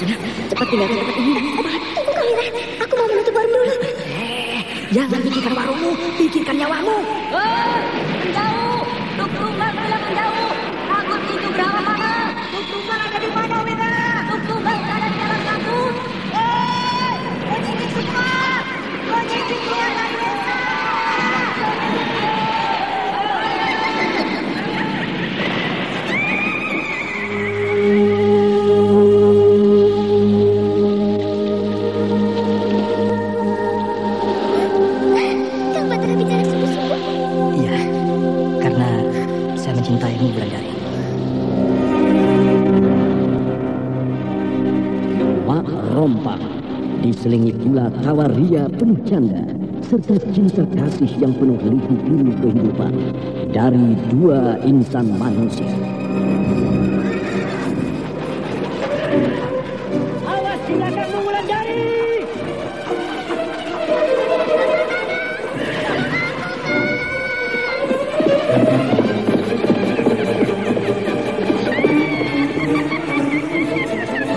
Sudah, cepat tinggalkan tempat ini. Tunggu Kamira, aku mau menutup warung dulu. Eh, jangan pikirkan warungmu, pikirkan nyawamu. Menjauh! Tuk Tunggal bilang menjauh! Aku itu berapa mana? Tuk Tunggal ada di mana, Wira? Tuk Tunggal ada di dalam kabut. Eh! Penyidik semua! Penuh canda serta cinta kasih yang penuh liku-liku kehidupan dari dua insan manusia. Awas di belakangmu Wulandari!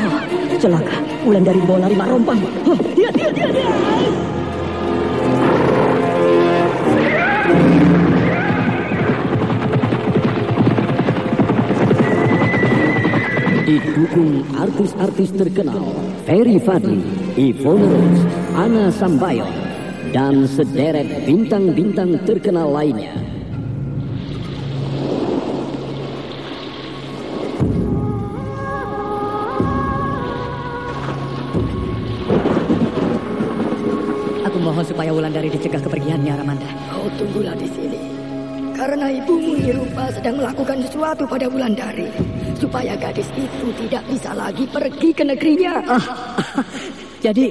Oh, celaka, Wulandari bawa lari Mak Rompang. Dia, dia, dia, dia! Didukung artis-artis terkenal Ferry Fadli, Ivone Rose, Ana Sambayon, dan sederet bintang-bintang terkenal lainnya. Wulandari dicegah kepergiannya, Ramanda. Kau tunggulah di sini. Karena ibumu Nirupa sedang melakukan sesuatu pada Wulandari. Supaya gadis itu tidak bisa lagi pergi ke negerinya. Ah, jadi,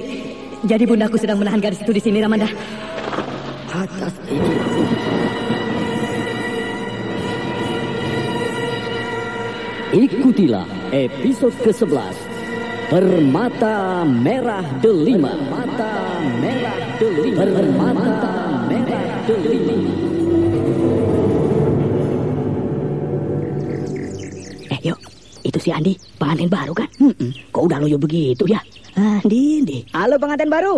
jadi bundaku sedang menahan gadis itu di sini, Ramanda. Atas ini. Ikutilah episode ke-11 Permata Merah Delima Permata Merah Delima Permata Merah Delima Eh, yuk. Itu si Andi, pengantin baru kan? Hmm, kok udah loyo begitu ya? Andi, Andi. Halo pengantin baru,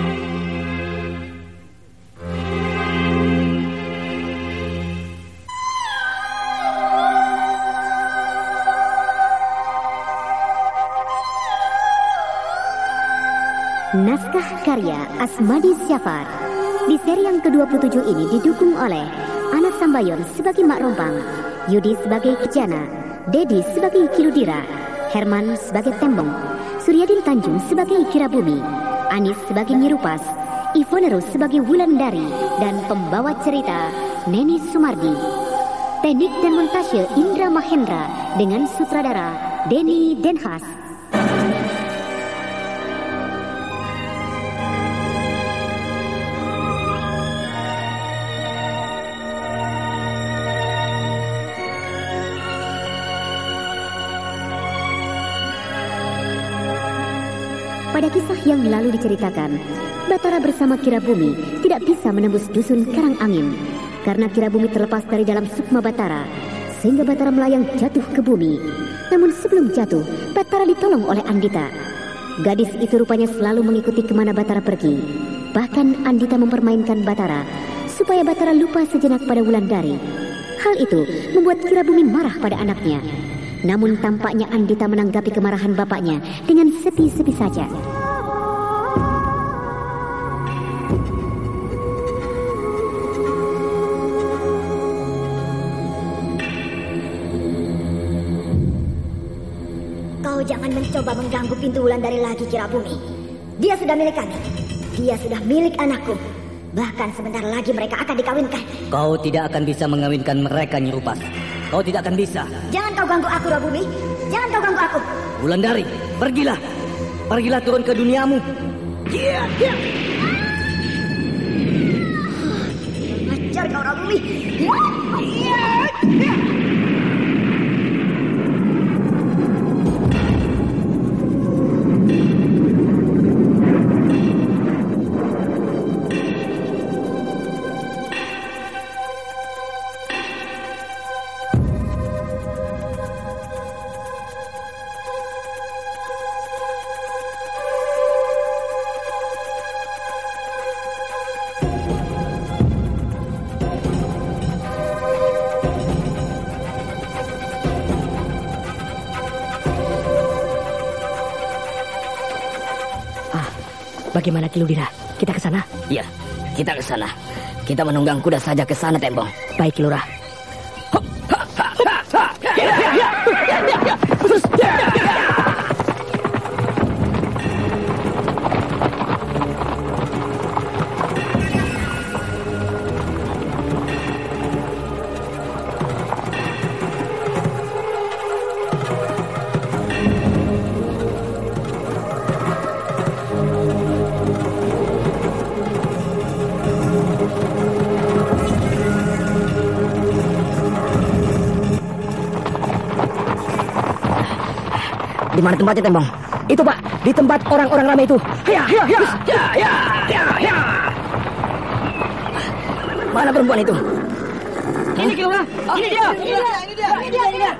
Naskah karya Asmadi Syafar. Di seri yang ke-27 ini didukung oleh Anas Sambayon sebagai Mak Rompang, Yudi sebagai Kijana, Dedi sebagai Kiludira, Herman sebagai Tembong, Suryadin Tanjung sebagai Kira Bumi, Anis sebagai Nyirupas, Ivonerus sebagai Wulandari, dan pembawa cerita Neni Sumardi. Teknik dan montase Indra Mahendra dengan sutradara Denny Denhas. Pada kisah yang lalu diceritakan, Batara bersama Kirabumi tidak bisa menembus dusun Karang Angin karena Kirabumi terlepas dari dalam sukma Batara sehingga Batara melayang jatuh ke bumi. Namun sebelum jatuh, Batara ditolong oleh Andita. Gadis itu rupanya selalu mengikuti ke mana Batara pergi. Bahkan Andita mempermainkan Batara supaya Batara lupa sejenak pada Wulandari. Hal itu membuat Kirabumi marah pada anaknya. Namun tampaknya Andita menanggapi kemarahan bapaknya dengan sepi-sepi saja. Kau jangan mencoba mengganggu pintu bulan dari lagi Kirabumi. Dia sudah milik kami. Dia sudah milik anakku. Bahkan sebentar lagi mereka akan dikawinkan. Kau tidak akan bisa mengawinkan mereka, Nyirupas. Kau tidak akan bisa. Jangan kau ganggu aku, Rabumi. Jangan kau ganggu aku. Wulandari, pergilah. Pergilah turun ke duniamu. Iya, iya. Bagaimana Kiludira? Kita ke sana? Iya, kita ke sana. Kita menunggang kuda saja ke sana, Tembong. Baik, Kilurah. Di mana tempatnya, Tembong? Itu, Pak. Di tempat orang-orang ramai itu. Ya, ya, ya. Ya, ya, ya, ya. Mana perempuan itu? Ini Kilurah. Ini dia. Ini dia. Ini dia. Ini dia. Ini dia.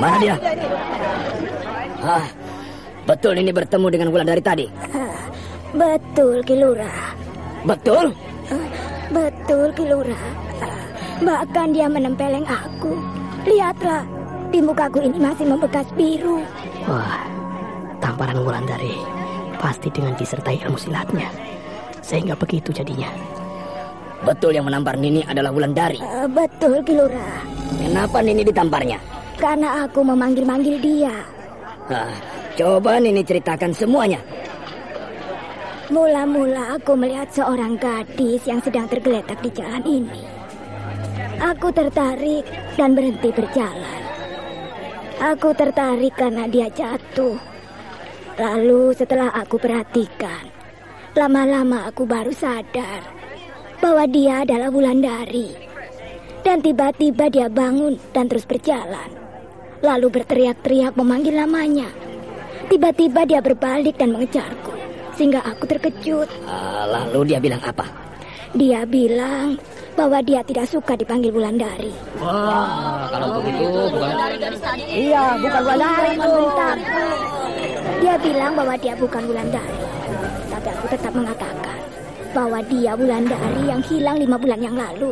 Mana dia? Ah, betul ini bertemu dengan Wulandari tadi. Betul, Kilura. Betul? Betul, Kilura. Bahkan dia menempeleng aku. Lihatlah, di mukaku ini masih membekas biru. Wah, tamparan Wulandari pasti dengan disertai ilmu silatnya. Sehingga begitu jadinya. Betul yang menampar Nini adalah Wulandari. Eh, betul, Kilura. Kenapa Nini ditamparnya? Karena aku memanggil-manggil dia. Ah, coba Nini ceritakan semuanya. Mula-mula aku melihat seorang gadis yang sedang tergeletak di jalan ini. Aku tertarik dan berhenti berjalan. Aku tertarik karena dia jatuh. Lalu setelah aku perhatikan, lama-lama aku baru sadar bahwa dia adalah Wulandari. Dan tiba-tiba dia bangun dan terus berjalan. Lalu berteriak-teriak memanggil namanya. Tiba-tiba dia berbalik dan mengejarku. Sehingga aku terkejut. Ah, lalu dia bilang apa? Dia bilang bahwa dia tidak suka dipanggil Wulandari. Wah, kalau begitu bukan Iya, bukan Wulandari itu. Dia bilang bahwa dia bukan Wulandari. Tapi aku tetap mengatakan bahwa dia Wulandari yang hilang lima bulan yang lalu.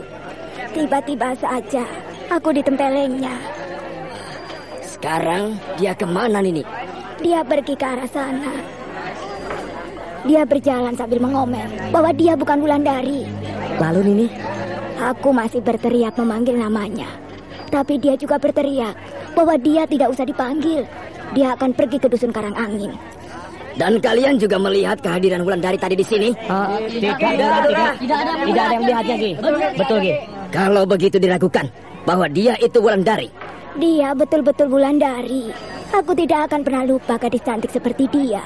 Tiba-tiba saja aku ditempelengnya. Sekarang dia ke mana Nini? Dia pergi ke arah sana. Dia berjalan sambil mengomel bahwa dia bukan Wulandari. Lalu Nini? Aku masih berteriak memanggil namanya. Tapi dia juga berteriak bahwa dia tidak usah dipanggil. Dia akan pergi ke dusun Karang Angin. Dan kalian juga melihat kehadiran Wulandari tadi di sini? Ah, tidak, tidak, tidak, tidak, ada, tidak ada yang melihatnya, Ki. Betul, Ki. Kalau begitu diragukan bahwa dia itu Wulandari. Dia betul-betul Wulandari. Aku tidak akan pernah lupa gadis cantik seperti dia.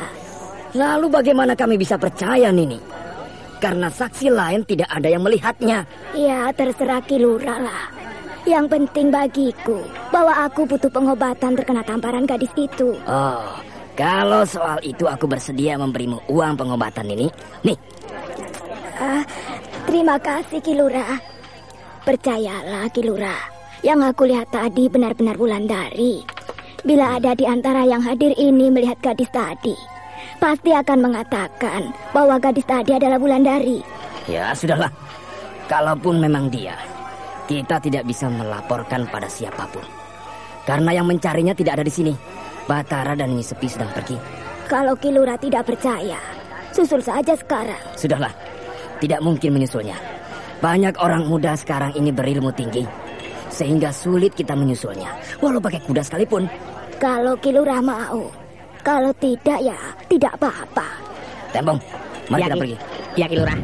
Lalu bagaimana kami bisa percaya Nini? Karena saksi lain tidak ada yang melihatnya. Ya, terserah Kilura lah. Yang penting bagiku bahwa aku butuh pengobatan terkena tamparan gadis itu. Oh, kalau soal itu aku bersedia memberimu uang pengobatan ini. Nih, Ah, terima kasih Kilura. Percayalah Kilura, yang aku lihat tadi benar-benar Wulandari. Bila ada di antara yang hadir ini melihat gadis tadi, pasti akan mengatakan bahwa gadis tadi adalah Wulandari. ya sudahlah. Kalaupun memang dia, kita tidak bisa melaporkan pada siapa pun. Karena yang mencarinya tidak ada di sini. Batara dan Nyi Sepi sedang pergi. Kalau Kilura tidak percaya, susul saja sekarang. Sudahlah, tidak mungkin menyusulnya. Banyak orang muda sekarang ini berilmu tinggi. Sehingga sulit kita menyusulnya. Walau pakai kuda sekalipun. Kalau Kilura mau, kalau tidak ya tidak apa-apa. Tembong, mari Ya, kita Ki. pergi. Ya, Ki Lurah.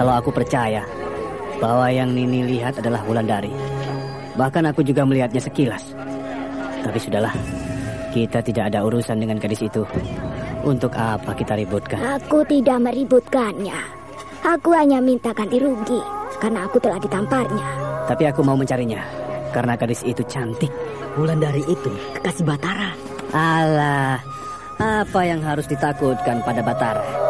Kalau aku percaya bahwa yang Nini lihat adalah Wulandari. Bahkan aku juga melihatnya sekilas. Tapi sudahlah, kita tidak ada urusan dengan gadis itu. Untuk apa kita ributkan? Aku tidak meributkannya. Aku hanya minta ganti rugi karena aku telah ditamparnya. Tapi aku mau mencarinya karena gadis itu cantik. Wulandari itu kekasih Batara. Alah, apa yang harus ditakutkan pada Batara?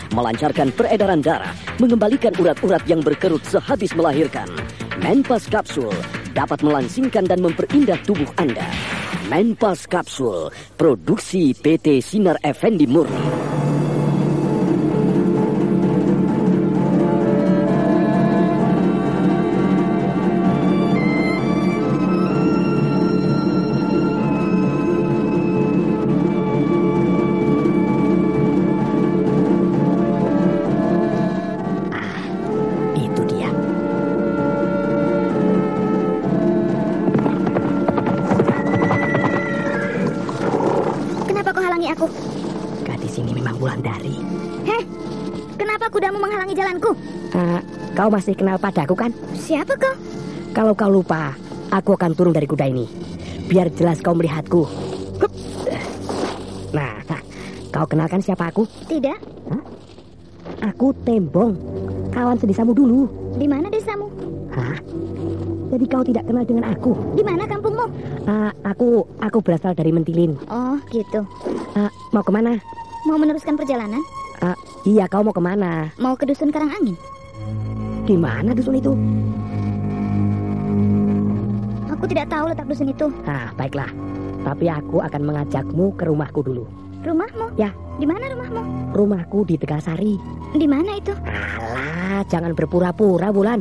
melancarkan peredaran darah, mengembalikan urat-urat yang berkerut sehabis melahirkan. Menpas Kapsul dapat melangsingkan dan memperindah tubuh Anda. Menpas Kapsul, produksi PT Sinar Effendi Murni. Gadis ini memang Wulandari. Heh, kenapa kudamu menghalangi jalanku? Ah, kau masih kenal padaku kan? Siapa kau? Kalau kau lupa, aku akan turun dari kuda ini. Biar jelas kau melihatku. Hup. Nah, kau kenalkan siapa aku? Tidak. Aku Tembong, kawan sedesamu dulu. Di mana desamu? Hah? Jadi kau tidak kenal dengan aku? Di mana kampungmu? Ah, aku aku berasal dari Mentilin. Oh, gitu. Ah, mau ke mana? Mau meneruskan perjalanan? Ah, iya, kau mau ke mana? Mau ke dusun Karang Angin? Di mana dusun itu? Aku tidak tahu letak dusun itu. Ah, baiklah. Tapi aku akan mengajakmu ke rumahku dulu. Rumahmu? Ya. Di mana rumahmu? Rumahku di Tegasari. Di mana itu? Alah, jangan berpura-pura, Bulan.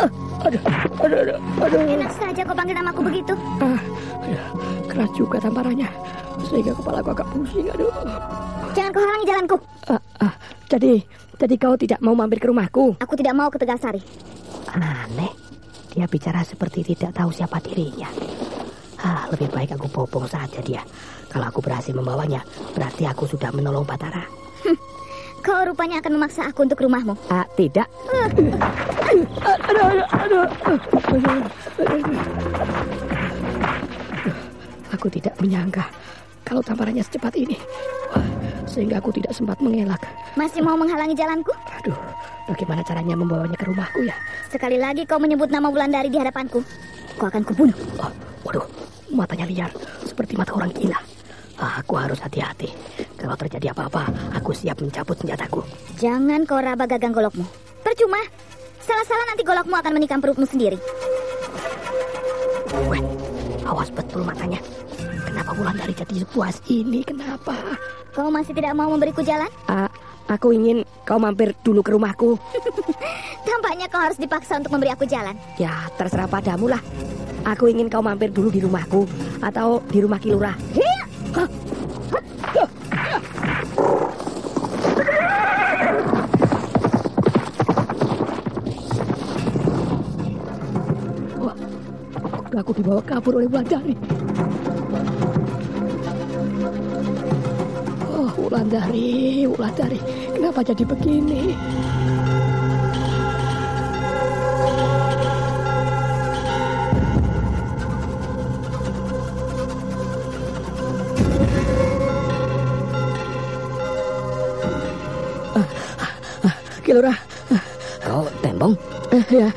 Ah, aduh, aduh, aduh, aduh. Enak saja kau panggil namaku begitu. Ah, ya, keras juga tamparannya. Sehingga kepala aku agak pusing, aduh. Jangan kau halangi jalanku. Ah, ah, jadi, jadi kau tidak mau mampir ke rumahku? Aku tidak mau ke Tegalsari. Aneh. Dia bicara seperti tidak tahu siapa dirinya. Ah, lebih baik aku bobong saja dia. Kalau aku berhasil membawanya, berarti aku sudah menolong Batara. Kau rupanya akan memaksa aku untuk ke rumahmu. Ah, tidak. Aku tidak menyangka kalau tamparannya secepat ini. Wah, sehingga aku tidak sempat mengelak. Masih mau menghalangi jalanku? Aduh, bagaimana caranya membawanya ke rumahku ya? Sekali lagi kau menyebut nama Wulandari di hadapanku. Kau akan kubunuh. Oh, waduh, matanya liar seperti mata orang gila. Ah, aku harus hati-hati. Kalau terjadi apa-apa, aku siap mencabut senjataku. Jangan kau raba gagang golokmu. Percuma. Salah-salah nanti golokmu akan menikam perutmu sendiri. Weh, awas betul matanya. Kenapa Wulandari jadi sepuas ini? Kenapa? Kau masih tidak mau memberiku jalan? Ah, aku ingin kau mampir dulu ke rumahku. Tampaknya kau harus dipaksa untuk memberi aku jalan. Ya, terserah padamu lah. Aku ingin kau mampir dulu di rumahku atau di rumah Kilurah. Aku dibawa kabur oleh Wulandari. Wulandari, Wulandari, kenapa jadi begini? Kilurah, Kau tembong? eh, ya,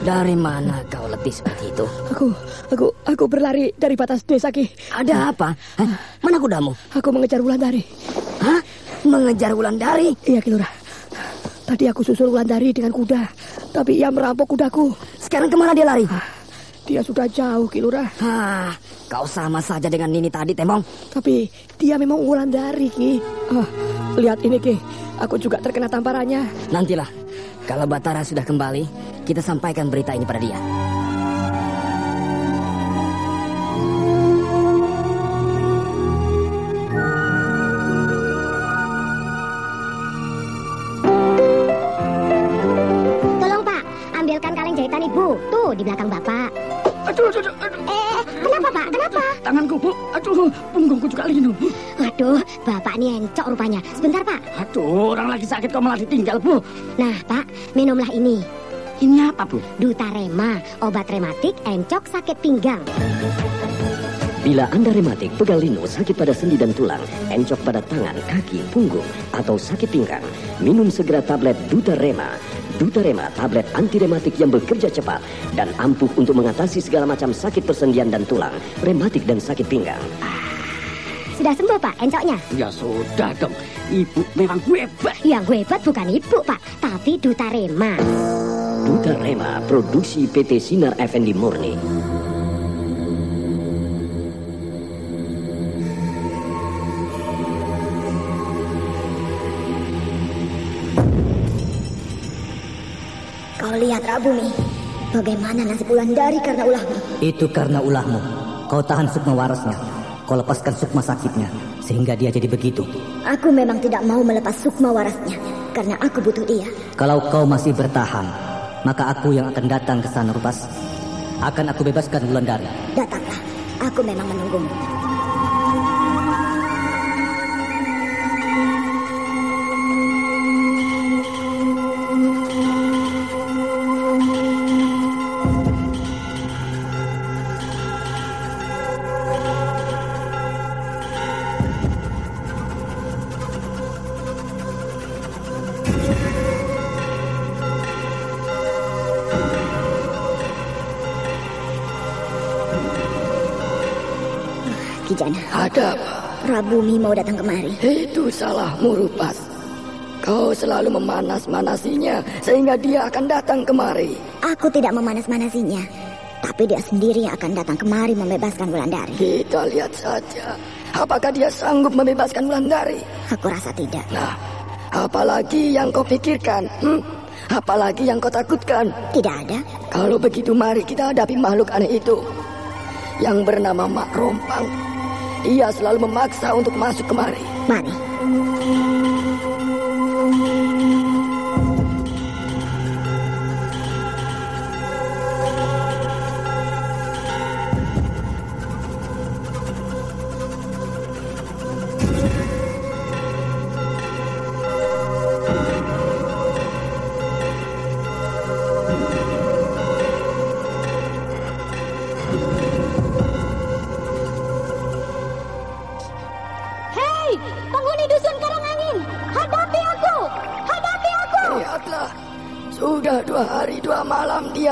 Dari mana kau letih seperti itu? aku, aku, aku berlari dari batas desa Ki. Ada apa? Hah? Mana kudamu? Aku mengejar Wulandari. Hah? Mengejar Wulandari? Iya, Kilurah. Tadi aku susul Wulandari dengan kuda, tapi ia merampok kudaku. Sekarang ke mana dia lari? Dia sudah jauh, Kilurah. Hah, kau sama saja dengan Nini tadi, Tembong. Tapi dia memang Wulandari, Ki. Ah, lihat ini, Ki. Aku juga terkena tamparannya. Nantilah, kalau Batara sudah kembali, kita sampaikan berita ini pada dia. Rupanya. Sebentar Pak. Aduh, orang lagi sakit kau malah ditinggal, Bu. Nah Pak, minumlah ini. Ini apa, Bu? Dutarema, obat rematik encok sakit pinggang. Bila Anda rematik, pegal linu, sakit pada sendi dan tulang, encok pada tangan, kaki, punggung, atau sakit pinggang, minum segera tablet Dutarema. Dutarema, tablet anti rematik yang bekerja cepat dan ampuh untuk mengatasi segala macam sakit persendian dan tulang, rematik dan sakit pinggang. Sudah sembuh Pak, encoknya. Ya sudah dong, Ibu memang hebat. Yang hebat bukan Ibu Pak, tapi Dutarema. Dutarema, produksi PT Sinar Effendi Murni. Kau lihat Rabumi, bagaimana nasib Wulandari karena ulahmu. Itu karena ulahmu. Kau tahan sukma warasnya. Kau lepaskan sukma sakitnya. Sehingga dia jadi begitu. Aku memang tidak mau melepas sukma warasnya, karena aku butuh dia. Kalau kau masih bertahan, maka aku yang akan datang ke sana, Rupas. Akan aku bebaskan Wulandari. Datanglah, aku memang menunggumu. Kijana, Ada apa? Rabumi mau datang kemari. Itu salahmu, Rupas. Kau selalu memanas-manasinya sehingga dia akan datang kemari. Aku tidak memanas-manasinya, tapi dia sendiri yang akan datang kemari membebaskan Wulandari. Kita lihat saja. Apakah dia sanggup membebaskan Wulandari? Aku rasa tidak. Nah, apalagi yang kau pikirkan? Hmm? Apalagi yang kau takutkan? Tidak ada. Kalau begitu mari kita hadapi makhluk aneh itu. Yang bernama Mak Rompang. Dia selalu memaksa untuk masuk kemari. Mari.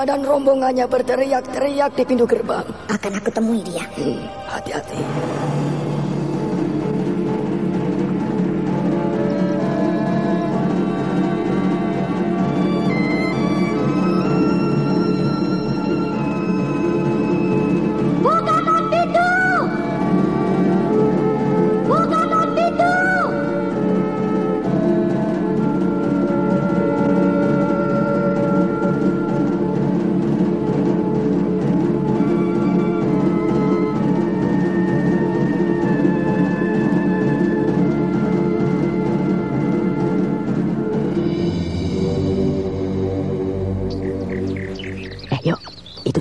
Dan rombongannya berteriak-teriak di pintu gerbang. Akan aku temui dia. Hmm, hati-hati. Bukakan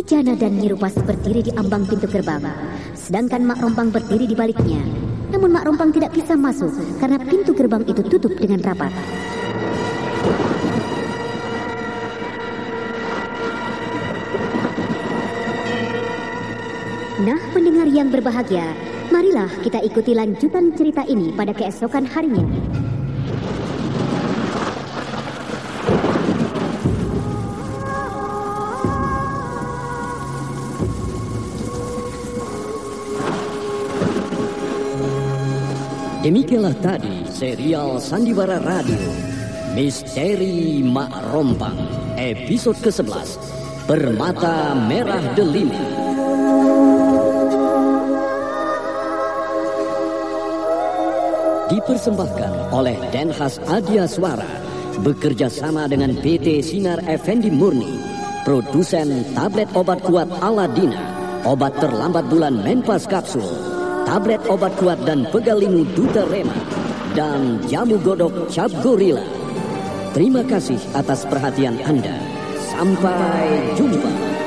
Kijana dan Nyirupas berdiri di ambang pintu gerbang, sedangkan Mak Rompang berdiri di baliknya. Namun Mak Rompang tidak bisa masuk karena pintu gerbang itu tutup dengan rapat. Nah, pendengar yang berbahagia, marilah kita ikuti lanjutan cerita ini pada keesokan harinya. Demikianlah tadi serial Sandiwara Radio Misteri Mak Rompang episode ke-11 Permata Merah Delima. Dipersembahkan oleh Denhas Adia Suara bekerja sama dengan PT Sinar Effendi Murni produsen tablet obat kuat Aladina obat terlambat bulan Menpas Kapsul tablet obat kuat dan pegalimu Duta Rema, dan jamu godok Cap Gorilla. Terima kasih atas perhatian Anda. Sampai jumpa.